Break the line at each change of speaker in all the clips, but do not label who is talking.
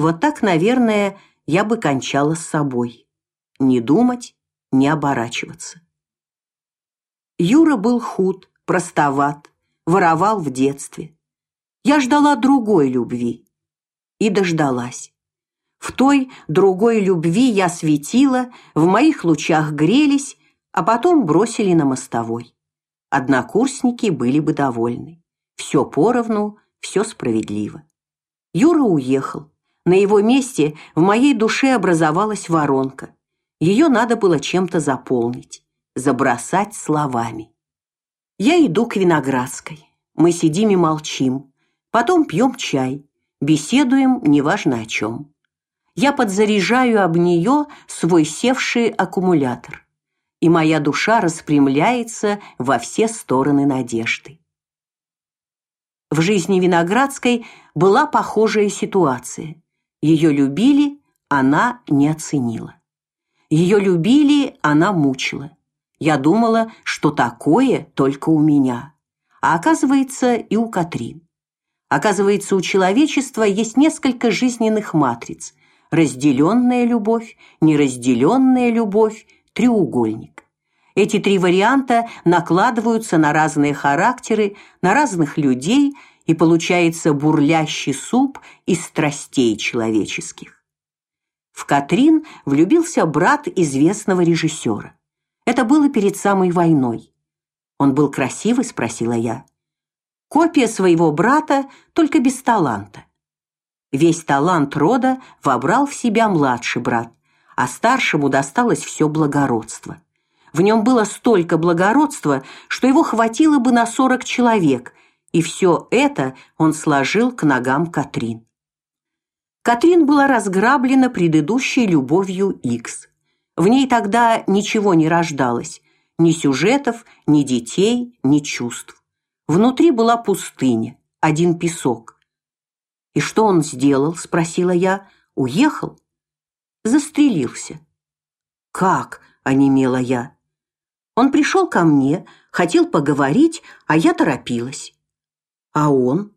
Вот так, наверное, я бы кончала с собой. Не думать, не оборачиваться. Юра был худ, простоват, воровал в детстве. Я ждала другой любви и дождалась. В той другой любви я светила, в моих лучах грелись, а потом бросили на мостовой. Однокурсники были бы довольны. Все поровну, все справедливо. Юра уехал. На его месте в моей душе образовалась воронка. Ее надо было чем-то заполнить, забросать словами. Я иду к Виноградской. Мы сидим и молчим. Потом пьем чай, беседуем неважно о чем я подзаряжаю об нее свой севший аккумулятор, и моя душа распрямляется во все стороны надежды. В жизни Виноградской была похожая ситуация. Ее любили, она не оценила. Ее любили, она мучила. Я думала, что такое только у меня. А оказывается, и у Катрин. Оказывается, у человечества есть несколько жизненных матриц, разделенная любовь, неразделенная любовь, треугольник. Эти три варианта накладываются на разные характеры, на разных людей, и получается бурлящий суп из страстей человеческих. В Катрин влюбился брат известного режиссера. Это было перед самой войной. Он был красивый, спросила я. Копия своего брата, только без таланта. Весь талант рода вобрал в себя младший брат, а старшему досталось все благородство. В нем было столько благородства, что его хватило бы на сорок человек, и все это он сложил к ногам Катрин. Катрин была разграблена предыдущей любовью Икс. В ней тогда ничего не рождалось, ни сюжетов, ни детей, ни чувств. Внутри была пустыня, один песок. И что он сделал, спросила я. Уехал? Застрелился. Как? онемела я. Он пришел ко мне, хотел поговорить, а я торопилась. А он?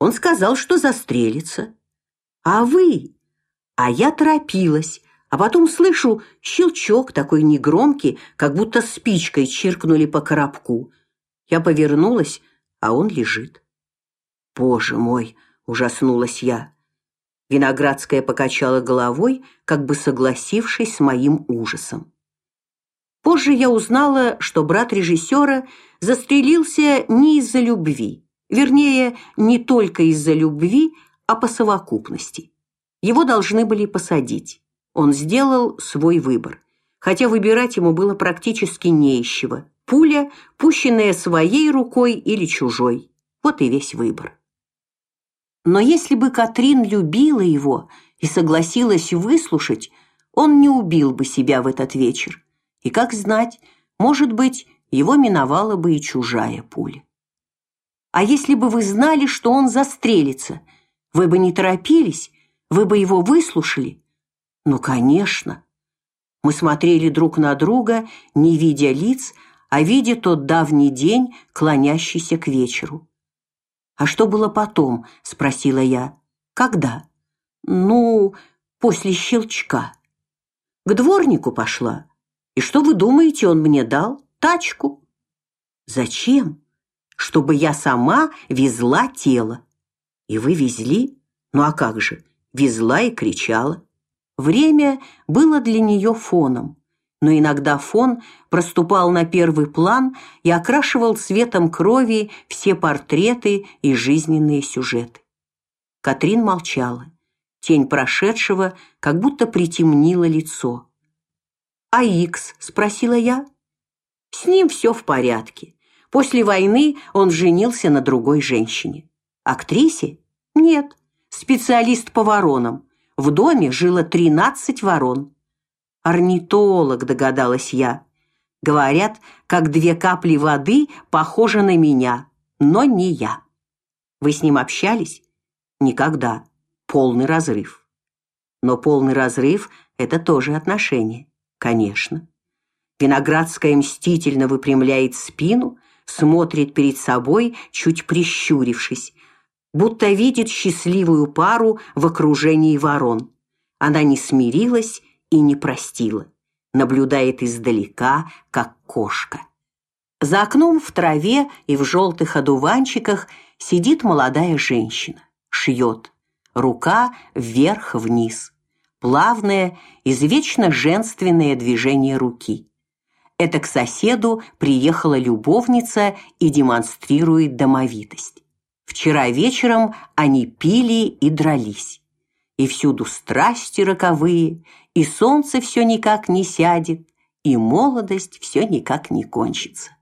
Он сказал, что застрелится. А вы? А я торопилась, а потом слышу щелчок такой негромкий, как будто спичкой чиркнули по коробку. Я повернулась, а он лежит. Боже мой, ужаснулась я. Виноградская покачала головой, как бы согласившись с моим ужасом. Позже я узнала, что брат режиссера застрелился не из-за любви, вернее, не только из-за любви, а по совокупности. Его должны были посадить. Он сделал свой выбор, хотя выбирать ему было практически не. Пуля, пущенная своей рукой или чужой. Вот и весь выбор. Но если бы Катрин любила его и согласилась выслушать, он не убил бы себя в этот вечер. И как знать, может быть, его миновала бы и чужая пуля. А если бы вы знали, что он застрелится, вы бы не торопились, вы бы его выслушали? Ну, конечно. Мы смотрели друг на друга, не видя лиц, а видя тот давний день, клонящийся к вечеру. А что было потом? спросила я. Когда? Ну, после щелчка. К дворнику пошла. И что вы думаете, он мне дал? Тачку. Зачем? Чтобы я сама везла тело. И вы везли? Ну а как же? Везла и кричала. Время было для нее фоном но иногда фон проступал на первый план и окрашивал цветом крови все портреты и жизненные сюжеты. Катрин молчала. Тень прошедшего как будто притемнила лицо. «А Икс?» – спросила я. «С ним все в порядке. После войны он женился на другой женщине. Актрисе? Нет. Специалист по воронам. В доме жило тринадцать ворон. Орнитолог, догадалась я. Говорят, как две капли воды похожи на меня, но не я. Вы с ним общались? Никогда. Полный разрыв. Но полный разрыв это тоже отношение, конечно. Виноградская мстительно выпрямляет спину, смотрит перед собой, чуть прищурившись. будто видит счастливую пару в окружении ворон. Она не смирилась и не простила, наблюдает издалека, как кошка. За окном в траве и в желтых одуванчиках сидит молодая женщина, шьет, рука вверх-вниз, плавное, извечно женственное движение руки. Это к соседу приехала любовница и демонстрирует домовитость. Вчера вечером они пили и дрались. И всюду страсти роковые, и солнце все никак не сядет, и молодость все никак не кончится.